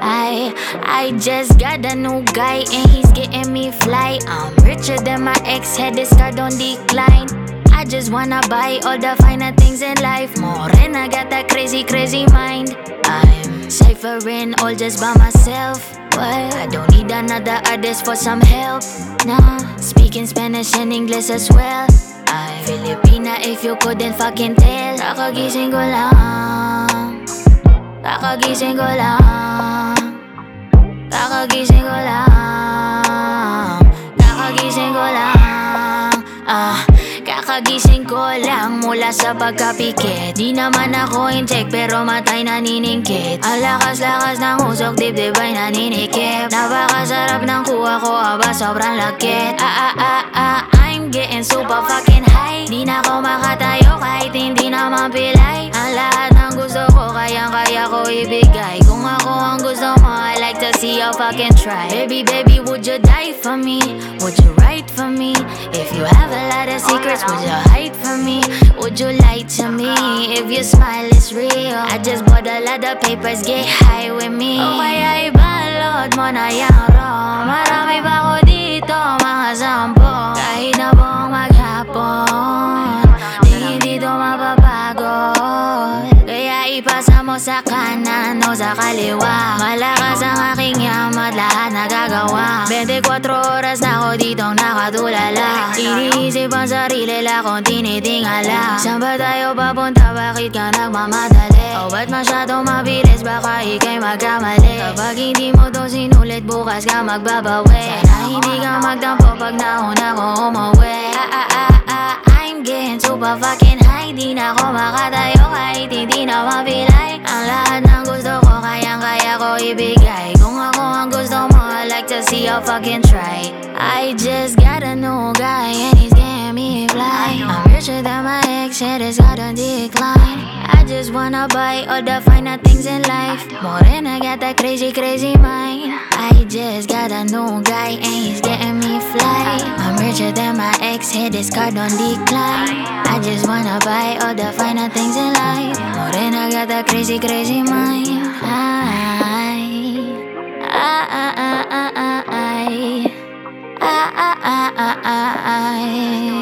I, I just got a new guy and he's getting me fly. I'm richer than my ex, had this card on decline. I just wanna buy all the finer things in life. More and I got that crazy, crazy mind. I'm ciphering all just by myself. But I don't need another artist for some help. Nah, speaking Spanish and English as well. Filipina if you couldn't fucking tell. Kakagising ko lang. Kakagising ko lang. Kakagising ko lang. Kakagising ko lang. Ah, kakagising ko lang mula sa pagkapikit Di naman ako incheck pero matay naniningkit Ang lakas-lakas ng usok dibdib ay naninikip Napakasarap ng kuha ko aba sobrang lakit Ah ah ah ah I'm getting super fucking high Di na ako makatayo kahit hindi naman pilay Ang lahat ng gusto ko kayang-kaya ko ibigay Kung ako ang gusto mo I like to see you fucking try Baby baby would you die for me? Would you write for me? If you have a lot of secrets would you hide from me? Would you lie to me? If your smile is real I just bought a lot of papers get high with me O kaya ibalot mo na yung raw sa kanan o sa kaliwa. Malakas ang aking yamat, lahat nagagawa. 24 oras na ako ditong nakatulala. Iniisip ang sarili la kung tinitingala. Saan ba tayo papunta, bakit ka nagmamadali? O ba't masyadong mabilis, baka ikay magkamali. Kapag hindi mo to sinulit, bukas ka magbabawi. Sana hindi ka magtampo pag nauna ko umuwi. Ah, ah, ah, I'm getting super fucking high. Di na ako makatayo kahit see fucking try I just got a new guy and he's getting me fly. I'm richer than my ex and it's got a decline. I just wanna buy all the finer things in life. More than I got that crazy crazy mind. I just got a new guy and he's getting me fly. I'm richer than my ex, hit his card on decline. I just wanna buy all the finer things in life. More than I got that crazy crazy mind I, I, I, I.